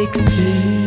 makes me